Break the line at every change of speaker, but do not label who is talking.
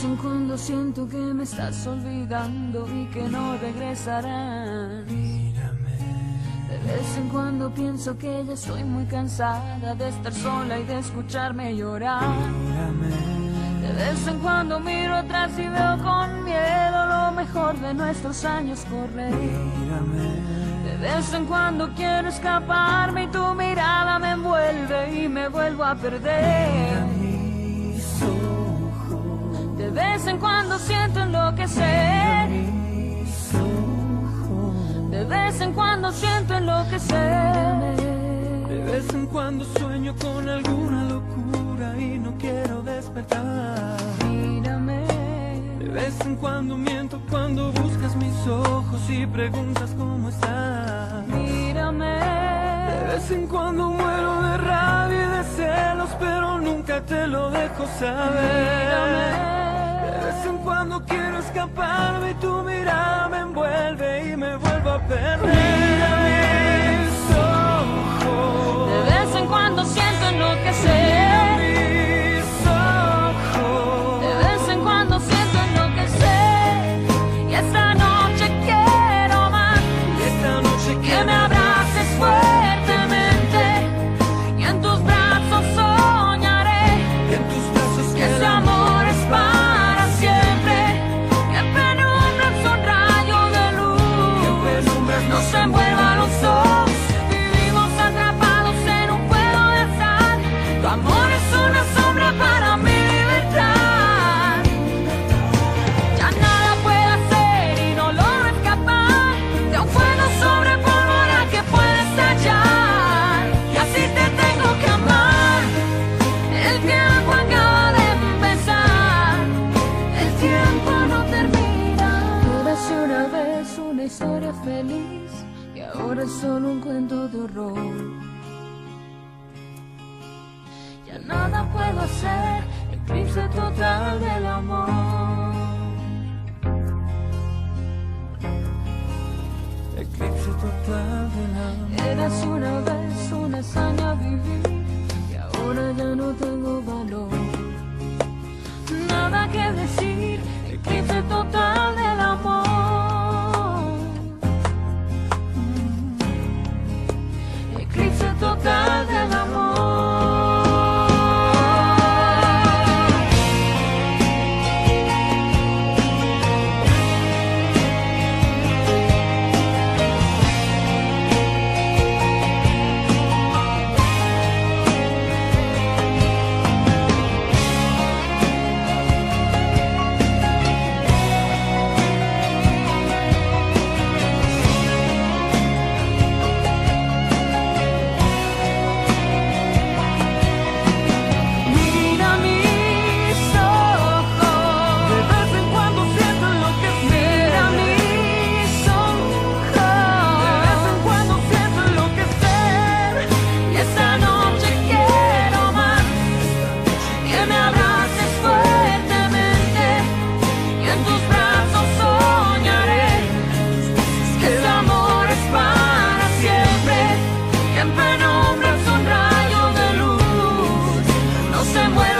vez en cuando siento que me estás olvidando y que no regresarás. De vez en cuando pienso que ya estoy muy cansada de estar sola y de escucharme llorar. De vez en cuando miro atrás y veo con miedo lo mejor de nuestros años correr. De vez en cuando quiero escaparme y tu mirada me envuelve y me vuelvo a perder. De vez en cuando siento enloquecer. De vez en cuando siento enloquecer.
De vez en cuando sueño con alguna locura y no quiero despertar.
Mírame.
De vez en cuando miento cuando buscas mis ojos y preguntas cómo estás.
Mírame.
De vez en cuando muero de rabia y de celos, pero nunca te lo dejo saber. Cuando quiero escaparme tu mirada me envuelve y me vuelvo a perder.
Una historia feliz y ahora es solo un cuento de horror. Ya nada puedo hacer, eclipse total del amor.
eclipse total del amor.
Eras una se